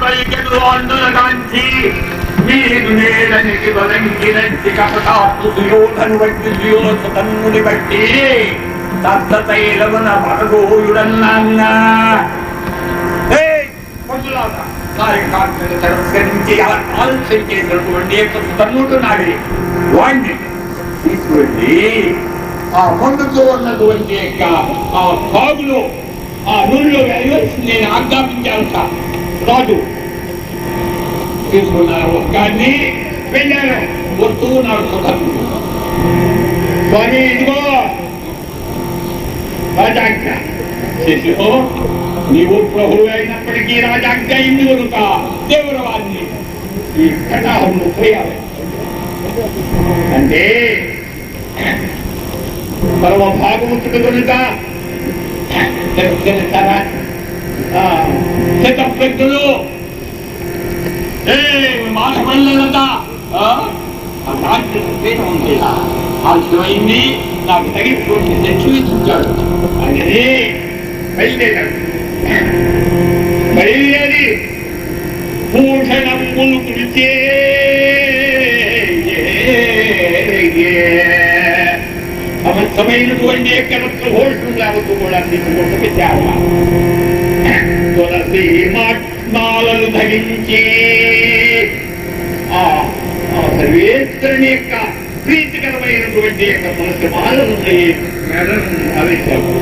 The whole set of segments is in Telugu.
పలికెను అందులగాంచి మీరు నేలనికి వలంకినంచి కపటాత్తు సుయోధను బట్టి సుయోధనుని బట్టి దత్తతైలమున పరగోయుడన్నా తిరస్కరించి చేసినటువంటి తన్నుడు నాడి వాణ్ణి తీసుకువెళ్ళి ఆ ముందుకు ఉన్నటువంటి ఆ కాగులో ఆ నేను ఆజ్ఞాపించాను సార్ రాజు తీసుకున్నారు ఒక్కడిని వెళ్ళారు వస్తూ నాకు సుఖంగా స్వామి ఇదిగో రాజాజ్ఞ శిశు నీవు ప్రభు అయినప్పటికీ రాజాజ్ఞ ఇంది కనుక దేవుడు వారిని ఈ కటాహంలో పోయాలి అంటే పరమ భాగవతుడు కనుక తెలుస్తారా శతప్రజ్ఞులు ఏ మానవల్లంతా ఉంది ఆలస్యమైంది నాకు తగినటువంటి చూపించాడు అనేది బయలుదేరాడు. బయలుదేరి భూషణములు కురిచే సమస్తమైనటువంటి ఎక్కడ భూషణం లేవద్దు కూడా నీకు పెట్టారు తులసి మాలలు ధరించి ఆ ఆ సర్వేశ్వరుని యొక్క ప్రీతికరమైనటువంటి యొక్క తులసి మాలలు ఉన్నాయి మెడను ఆవేశారు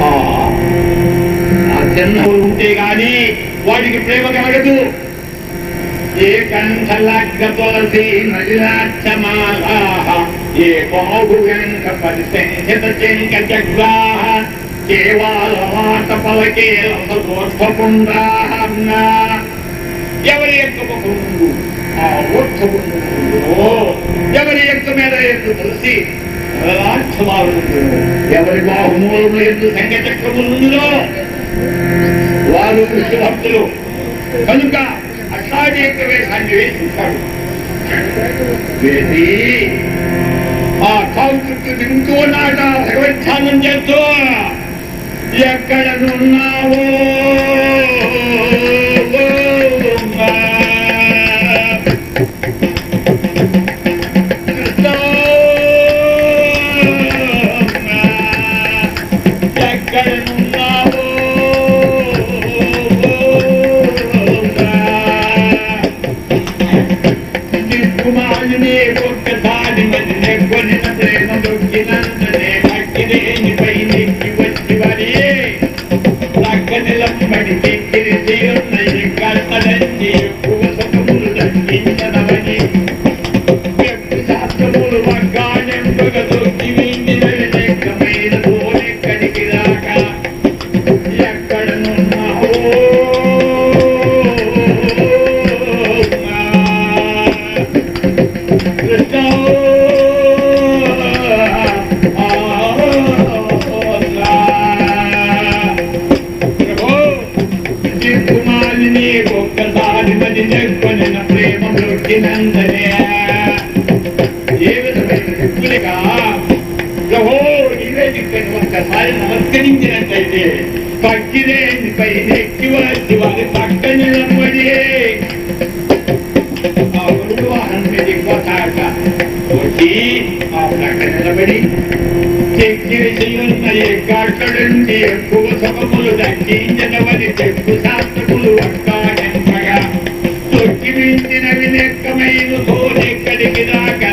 ఆ ఆ చిన్నలు ఉంటే గాని వాడికి ప్రేమ కలగదు ఏ కంఠలగ్గ తులసి నదిలాక్షమాల ఏ బాహు వెంక పరిసంఖ్యత చెంక జగ్వాహ కేవాల మాట పలకే రసగోష్ఠపుండా ఎవరి యొక్క ముఖము ఆ ఓష్ఠపుండు ఎవరి యొక్క మీద ఎత్తు తెలిసి? నదిలాక్షమాలు ఎవరి బాహుమూలము ఎందు సంఖ్య చక్రములుందో వారు కృష్ణభక్తులు కనుక అట్లాంటి యొక్క వేషాన్ని వేసింటాడు వేసి ఆ కావు చుట్టూ నాట ఉన్నాట చేస్తూ ఎక్కడ ఆ పక్క నిలబడి చెక్కి విషయున్న ఎక్కడండి ఎక్కువ సుఖములు దక్కించదవని చెక్కు శాస్త్రములు అక్కాడెంపగా తొక్కి మించినవి లెక్కమైన సోనెక్కడికి దాకా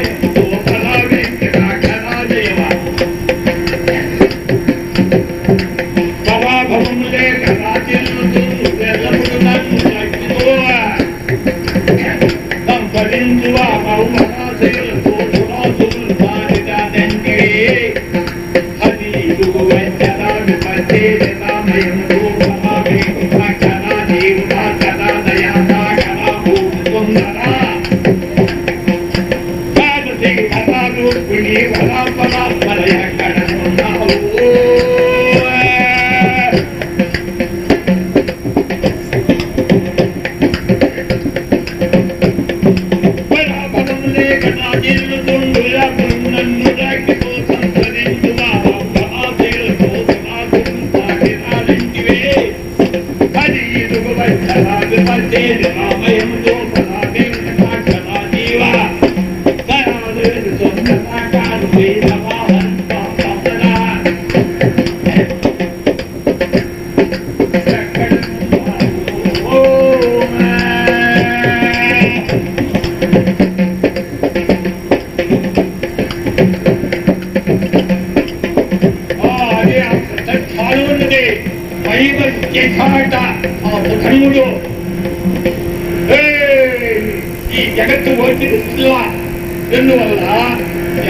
ఎందువల్ల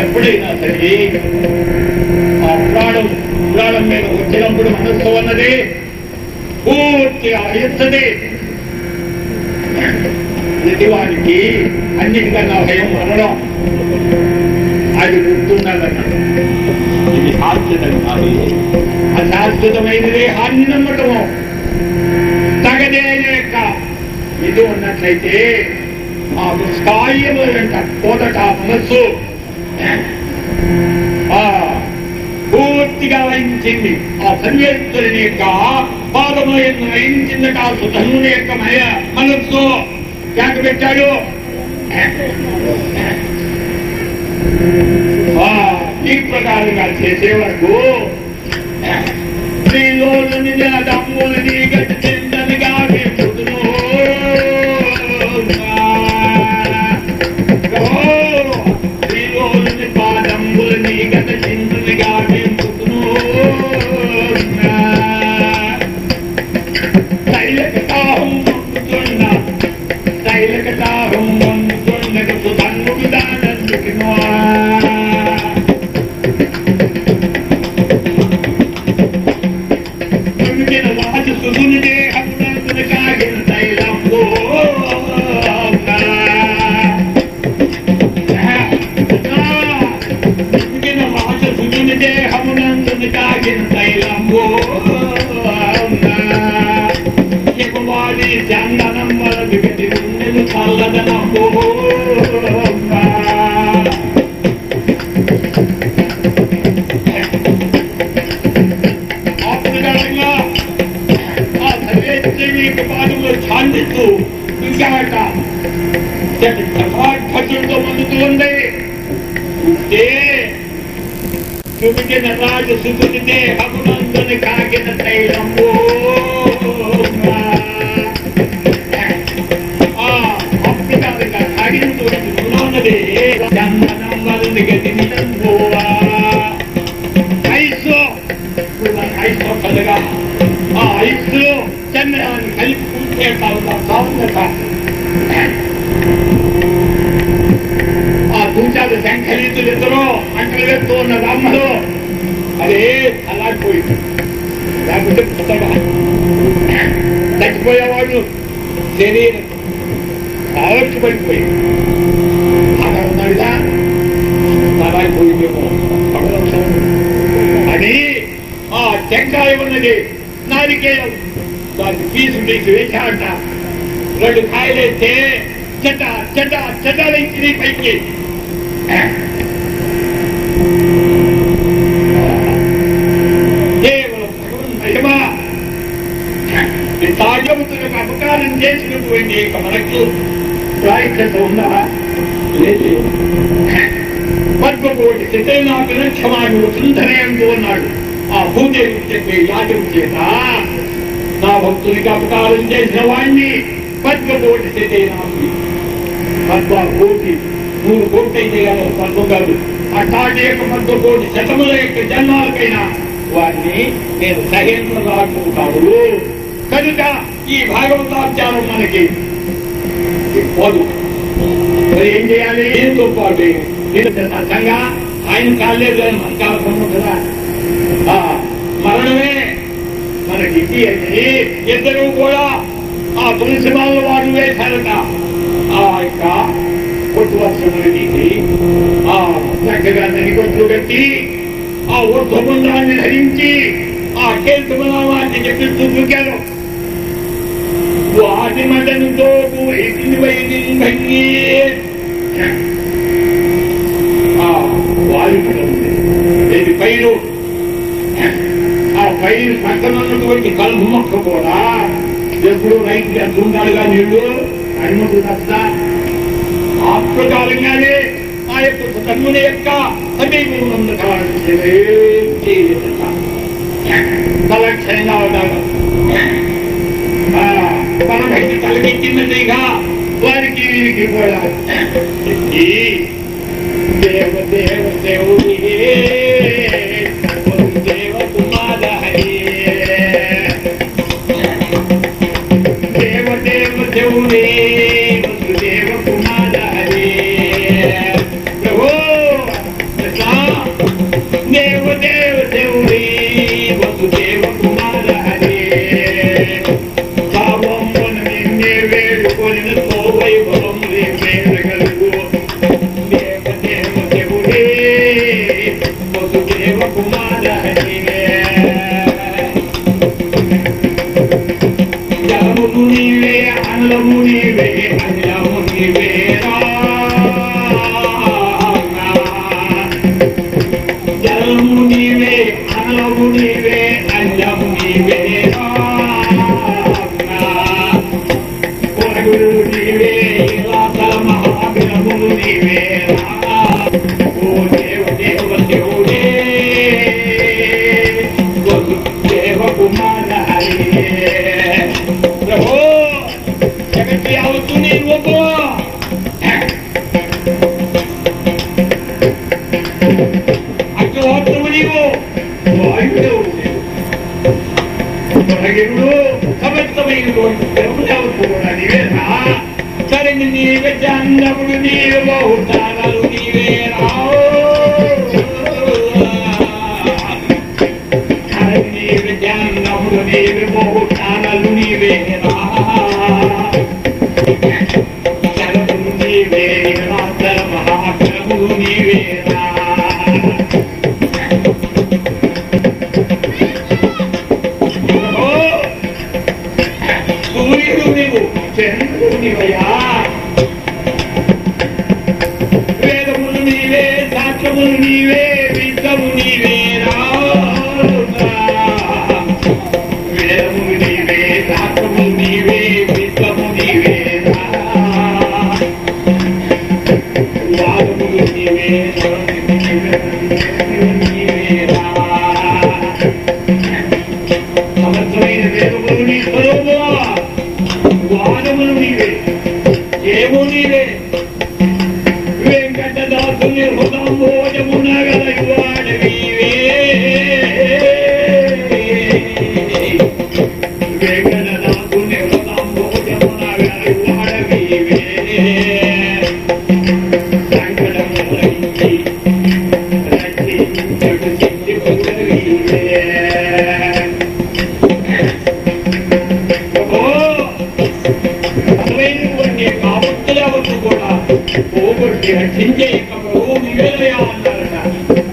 ఎప్పుడైనా సరే ఆ పురాణం పురాణం మీద వచ్చినప్పుడు మనస్సు అన్నది పూర్తిగా వహిస్తుంది ప్రతివాడికి అన్నిటికన్నా భయం మరణం అది గుర్తుండాలన్నాడు ఇది శాశ్వతం కాదు అశాశ్వతమైనదే హాన్ని నమ్మటము తగదేనే లేక ఇది ఉన్నట్లయితే ఆ స్థాయిలో వెంట కోదట మనస్సు. పూర్తిగా వహించింది. ఆ సన్వేశ్వరుని యొక్క పాదము యొక్క వహించిందట ఆ సుధనుని యొక్క మయ మనస్సు. జాక పెట్టాడు? ఈ ప్రకారంగా చేసే వరకు శ్రీలోని దమ్ములని గట్టి చెందనిగా చందనం వల విగతి ఉన్నది Marcus, who put the day, how about the car get the tail on board? వేసి పైకి అపకారం చేసినటువంటి మనకు ప్రాయశ్చిత ఉందా? లేదు. పద్మకోటి చిత్రనాథ లక్ష్మాను సుందరయంతో అన్నాడు ఆ భూదేవి చెప్పే యాజం చేత నా భక్తునికి అపకారం చేసిన వాణ్ణి పద్మకోటి చిత్రనాథుడు పద్మ కోటి నూరు కోటి అయితే కదా పద్మ కాదు. అట్లాంటి యొక్క పద్మ కోటి శతముల యొక్క జన్మాలకైనా వారిని నేను సహేంద్ర కనుక ఈ భాగవతాధ్యానం మనకి పోదు. మరి ఏం చేయాలి? దీంతో పాటు అర్థంగా ఆయన కాలేదు అని మన కాలం కదా. మరణమే మనకి ఇది అని ఇద్దరు కూడా ఆ తులసి వాళ్ళ వారు వేశారట. ఆ యొక్క కొట్టు ఆ చక్కగా నడిగొట్లు కట్టి ఆ ఊర్ధ్వముండాన్ని ధరించి ఆ కేతుమనామాన్ని చెప్పిస్తూ దూకాను వాటి మటనుతో వారి పైరు? ఆ పైరు పక్కన ఉన్నటువంటి కలుపు మొక్క కూడా ఎప్పుడు రైతు ఎంత ఉండాలిగా నీళ్ళు అనుమతి తప్ప ఆ ప్రకారంగానే ఆ యొక్క తన్నుని యొక్క సమీపంలో కావాల్సింది తలక్షణంగా ఉండాలి ఆ, పరభక్తి కలిగించినదిగా వారికి వీరికి కూడా ఈ దేవ దేవ దేవుడి Anglomuni, Anglomuni, Anglomuni. దేవదేవుడు కూడా నీవేరా సరే నీవే చంద్రముడు నీవే బహుతారాలు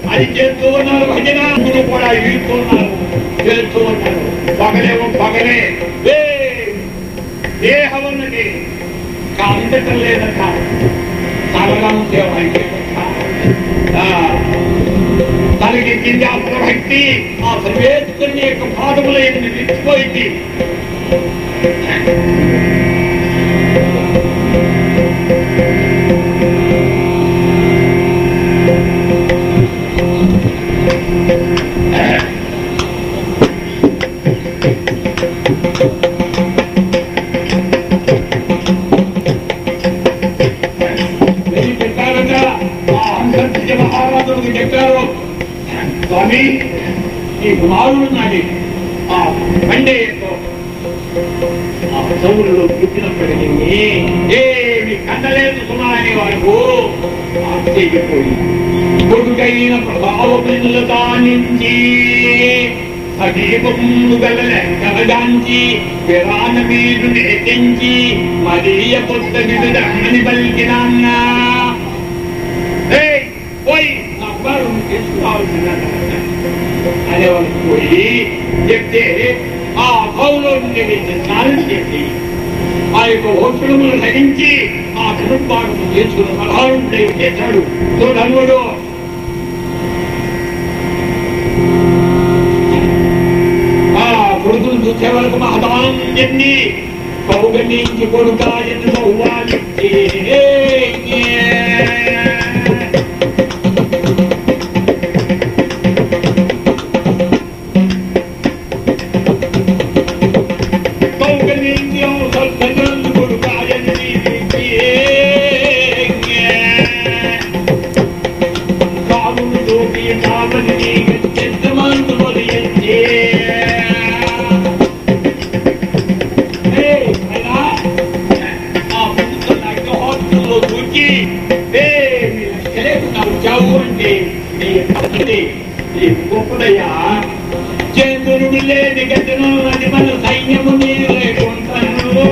అది చేస్తూ ఉన్నారు భజన ఇప్పుడు కూడా ఈడుతున్నారు చేస్తూ ఉన్నారు పగలేమో పగలే దేహం ఉన్నది అందటం లేదట సరళం సేవ తనకి కింద భక్తి ఆ సర్వేశ్వరుని యొక్క పాదములైన నిలిచిపోయింది సత్య మహారాజుడికి చెప్పారు. స్వామి ఈ కుమారుడు నాది ఆ పండేయతో ఆ సౌరులు పుట్టినప్పటికీ ఏమి కండలేదు సుమా అనే వారు ఆశ్చర్యపోయి కొడుకైన ప్రభావ పిల్లతా నుంచి సమీపము గలగాంచి విరాన మీరు నేతించి మరీయ కొత్త విడుదమ్మని పలికినాన్నా. అనేవాళ్ళు పోయి చెప్తే ఆ అభావంలో కౌలోని స్నానం చేసి ఆ యొక్క ఓషులములు ధరించి ఆ కుటుంబాలను చేసుకుని బలహారుడే చేశాడు. చూడనుడు ఆ కొడుకులు చూసే వరకు మహదానం చెంది కౌగలించి కొడుక ఎన్నో చంద్రుడు లేని గతను అది మన సైన్యము లేకుంటాను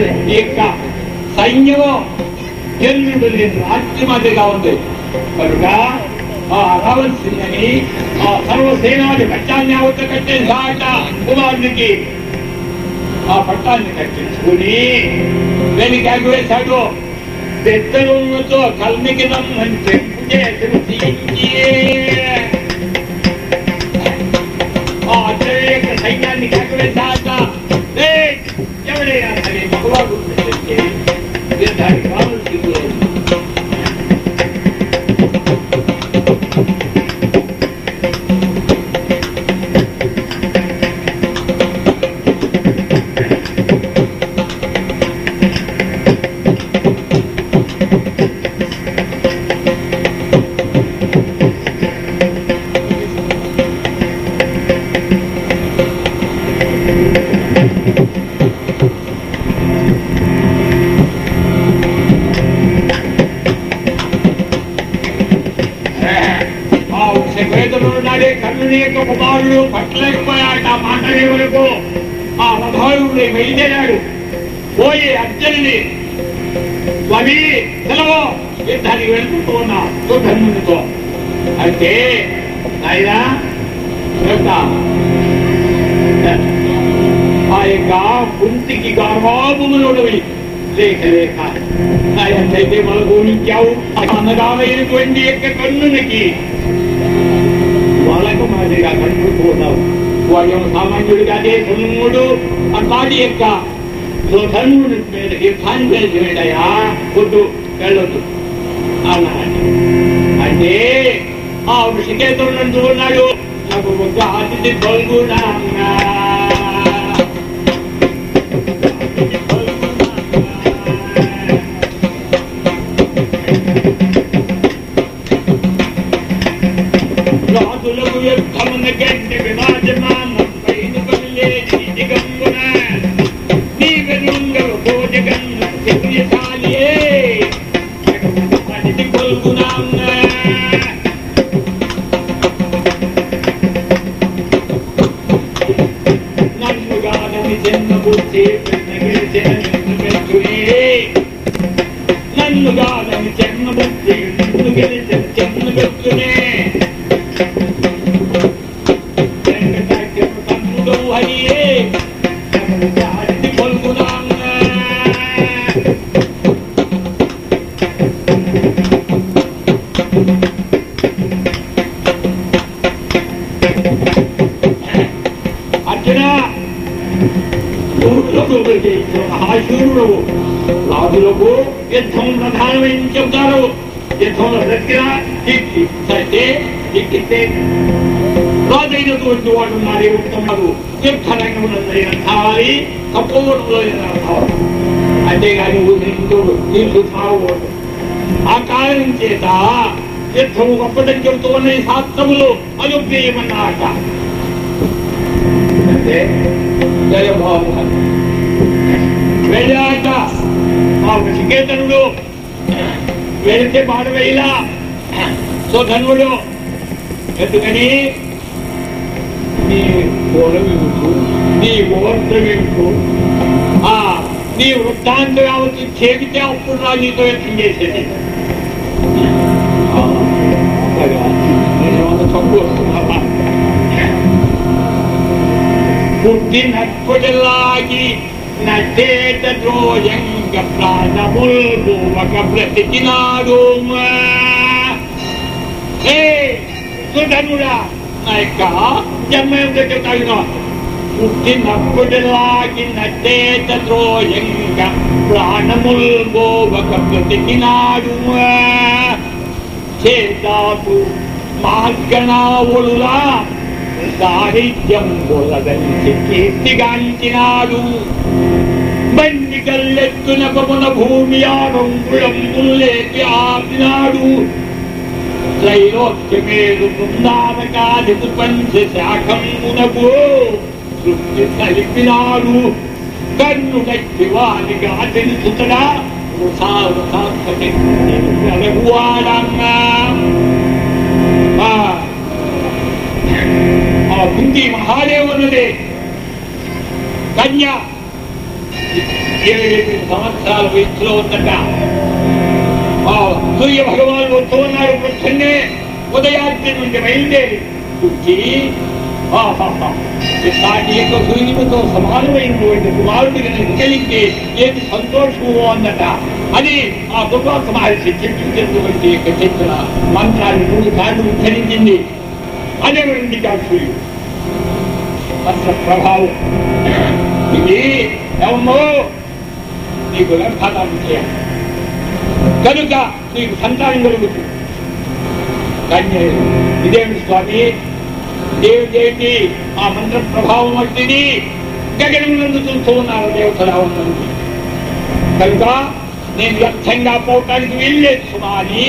అవుతాయా ఈ యొక్క సైన్యము ఎల్లుండు లేదు రాత్రి ఉంది. కనుక ఆ రావల్ సింగ్ అని ఆ సర్వసేనాది పట్టాన్ని అవత కట్టే సాట కుమారునికి ఆ పట్టాన్ని కట్టించుకుని వెనుకాకి వేశాడు. పెద్దలతో కల్మికి నమ్మని చెప్పు ఆ అతని యొక్క సైన్యాన్ని కాకవేశాక that ఉన్నా ధర్మునితో అయితే ఆయన యొక్క ఆ యొక్క కుంతికి గర్వాభములుడివి లేక లేక ఆయనైతే మనకు నిత్యావు అన్నదానైనటువంటి యొక్క కన్నునికి వాళ్ళకు మాదిరిగా కనుక్కున్నావు స్వయం సామాన్యుడిగానే ధర్ముడు అట్లాంటి యొక్క ధర్ముడి మీద యుద్ధాన్ని కలిసి వెళ్ళాయా వద్దు వెళ్ళొద్దు అన్నాడు అంటే ఆ ఋషికేతుడు నందు ఉన్నాడు. నాకు ఒక అతిథి బొంగునా రాజులకు యుద్ధమున గడ్డి విరాజమానం పైన కొనలేని రాజులకు యుద్ధం ప్రధానమని చెబుతారు యుద్ధంలో బ్రతికినా కీర్తి సరే కీర్తిస్తే రాజైనటువంటి వాడు నాడే ఉత్తమాడు యుద్ధరంగంలో కావాలి కపోవడంలో కావాలి అంతేగాని ఊహించుడు నీకు సాగకూడదు ఆ కారణం చేత యుద్ధము గొప్పదని చెబుతూ ఉన్న ఈ శాస్త్రములు అనుగ్రహమన్నమాట అంటే జయభావం వెళ్ళాక మా ఋషికేతనుడు వెళితే సో సుధనుడు ఎందుకని? నీ పూలవింపు నీ గోత్రవింపు ఆ నీ వృత్తాంతం కావచ్చు చేపితే అప్పుడు నా నీతో యత్నం చేసేది. ఆ, ನಟೇತ ಟ್ರೋಯಂಗ ಪ್ರಾಣ ಮುಲ್ಗುವಕ ಪ್ರತಿಕಿನಾಡುವ ಹೇ ಸುಧನುಡ ನಾಯಕ ಜನ್ಮಕ್ಕೆ ತಾಯಿನ ಹುಟ್ಟಿನಪ್ಪಡಲಾಗಿ ನಟೇತ ಟ್ರೋಯಂಗ ಪ್ರಾಣ ಮುಲ್ಗುವಕ ಪ್ರತಿಕಿನಾಡುವ ಛೇದಾತು ಮಾರ್ಗಣ ಒಳುಲಾ నటేట కీర్తిగాంచినాడు. బండి కల్లెత్తున పవన భూమి ఆడంగుళంబుల్లేకి ఆపినాడు త్రైలోక్యమేరు బృందావకాదికు పంచ శాఖమునకు సృష్టి కలిపినాడు. కన్ను కట్టి వారిగా తెలుసుతడా వృథా వృథా అలగువాడన్నా ఉంది ఆ కన్య ఏడు సంవత్సరాల వయసులో ఉందట. ఆ సూర్య భగవానుడు వస్తూ ఉన్నాడు ప్రొద్దున్నే ఉదయాద్రి నుండి బయలుదేరి. కూర్చి ఆహాహా, యొక్క సూర్యునితో సమానమైనటువంటి కుమారుడికి కనుక కలిగితే ఏది సంతోషము అందట అని ఆ దుర్వాస మహర్షి చర్చించినటువంటి యొక్క చెప్పిన మంత్రాన్ని మూడు సార్లు ఉచ్చరించింది. అదేటువంటి సూర్యుడు మంత్ర ప్రభావం ఇది ఏమో నీకు గర్భాధానం చేయాలి కనుక నీకు సంతానం కలుగుతుంది కానీ ఇదేమి స్వామి దేవుడేంటి ఆ మంత్ర ప్రభావం వంటిది గగనం నందు చూస్తూ ఉన్నారు దేవతలా ఉన్నది కనుక నేను వ్యర్థంగా పోవటానికి వెళ్ళలేదు సుమారి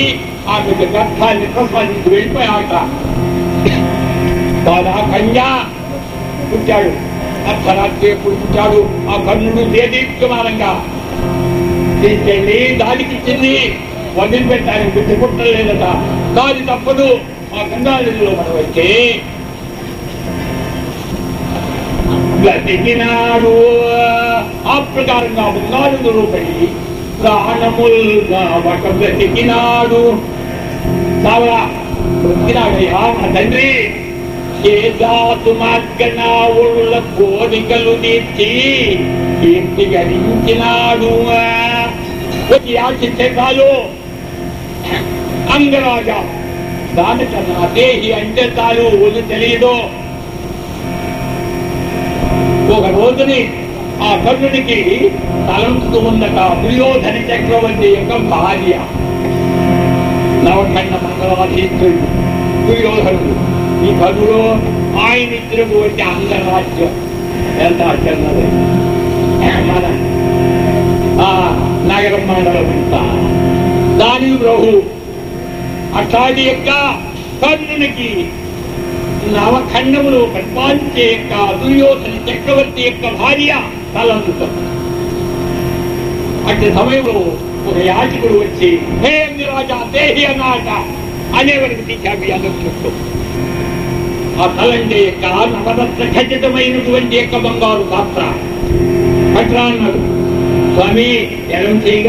ఆమె గర్భాన్ని ప్రసాదించి వెళ్ళిపోయాక బాగా కన్యా పుట్టాడు. అర్ధరాత్రి ఎప్పుడు పుట్టాడు. ఆ కన్నుడు దేదీప్యమానంగా తీసుకెళ్ళి దానికి చిన్ని వదిలిపెట్టాలని బుద్ధి పుట్టలేదట. దాని తప్పదు ఆ గంగానదిలో మనం వచ్చి బ్రతికినాడు ఆ ప్రకారంగా గంగానది రూపడి ప్రాణముల్గా ఒక బ్రతికినాడు కావలా బ్రతికినాడయ్యా మా తండ్రి. ఏ జాతు కోరికలు తీర్చి కీర్తి గరించినాడు వచ్చి ఆశిస్తే చాలు. అంగరాజా దానికన్నా దేహి అంటే చాలు ఒళ్ళు తెలియదు. ఒక రోజుని ఆ కర్ణుడికి తలంపుతూ ఉందట దుర్యోధన చక్రవర్తి యొక్క భార్య. నవఖండ మంగళాధీశ్వరుడు దుర్యోధనుడు. ఈ కర్ణుడు ఆయన ఇద్దరు వచ్చే అంగరాజ్యం ఎంత చిన్నది మన ఆ నగరం మండలం ఇంత దాని ప్రభు అట్లాంటి యొక్క కర్ణునికి నవఖండములు పరిపాలించే యొక్క దుర్యోధన చక్రవర్తి యొక్క భార్య తలంతుతాం అట్టి సమయంలో ఒక యాచకుడు వచ్చి హే రాజా దేహి అన్నాట అనేవరకు తీశాడు అందరూ ఆ తలంటే ఖచ్చితమైనటువంటి యొక్క బంగారు పాత్ర. పట్రా అన్నాడు స్వామి ఎలం చేయగా